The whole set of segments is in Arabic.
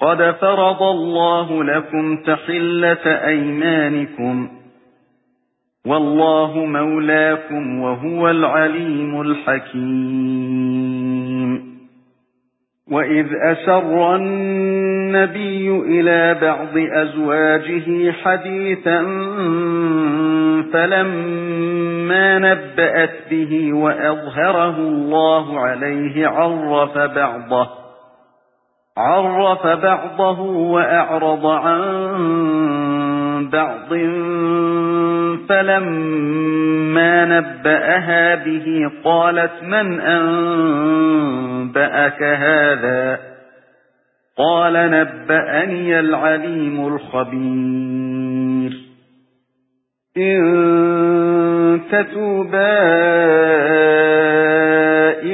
قد فرض الله لكم تحلة أيمانكم والله مولاكم وهو العليم الحكيم وإذ أسر النبي إلى بعض أزواجه حديثا فَلَمَّا نَبَّأَتْ بِهِ وَأَظْهَرَهُ اللَّهُ عَلَيْهِ عَرَّفَ بَعْضَهُ عَرَّفَ بَعْضَهُ وَأَعْرَضَ عَن بَعْضٍ فَلَمَّا نَبَّأَهَا بِهِ قَالَتْ مَنْ أَنبَأَكَ هَذَا؟ قَالَ نَبَّأَنِيَ الْعَلِيمُ الْخَبِيرُ. إِن تَتُوبَا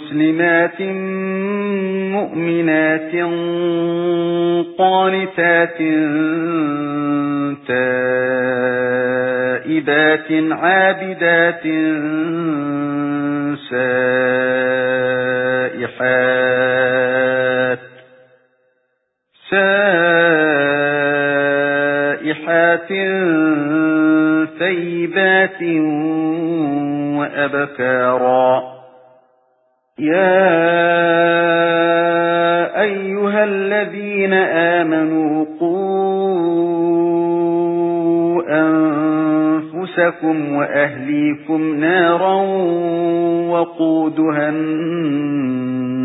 مُسْلِمَاتٍ مُؤْمِنَاتٍ قَانِتَاتٍ تَائِبَاتٍ عَابِدَاتٍ سَائِحَاتٍ سَائِحَاتٍ ثَيِّبَاتٍ وَأَبْكَارًا يَا أَيُّهَا الَّذِينَ آمَنُوا قُوا أَنفُسَكُمْ وَأَهْلِيكُمْ نَارًا وَقُودُهَا النَّاسُ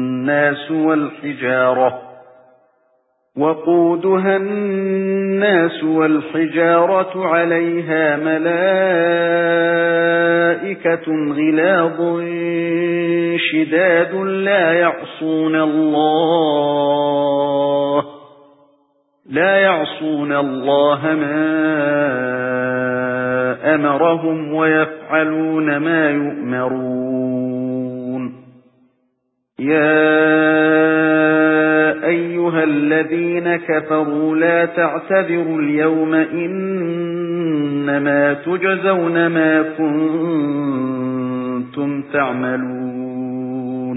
وَالْحِجَارَةُ وَقُودُهَا النَّاسُ وَالْحِجَارَةُ عَلَيْهَا مَلَائِكَةٌ غِلَاظٌ شِدَادٌ لَّا يَعْصُونَ اللَّهَ لَا يَعْصُونَ اللَّهَ مَا أَمَرَهُمْ وَيَفْعَلُونَ مَا يُؤْمَرُونَ. يَا أَيُّهَا الَّذِينَ كَفَرُوا لَا تَعْتَذِرُوا الْيَوْمَ إِنَّمَا تُجْزَوْنَ مَا كُنتُمْ تَعْمَلُونَ.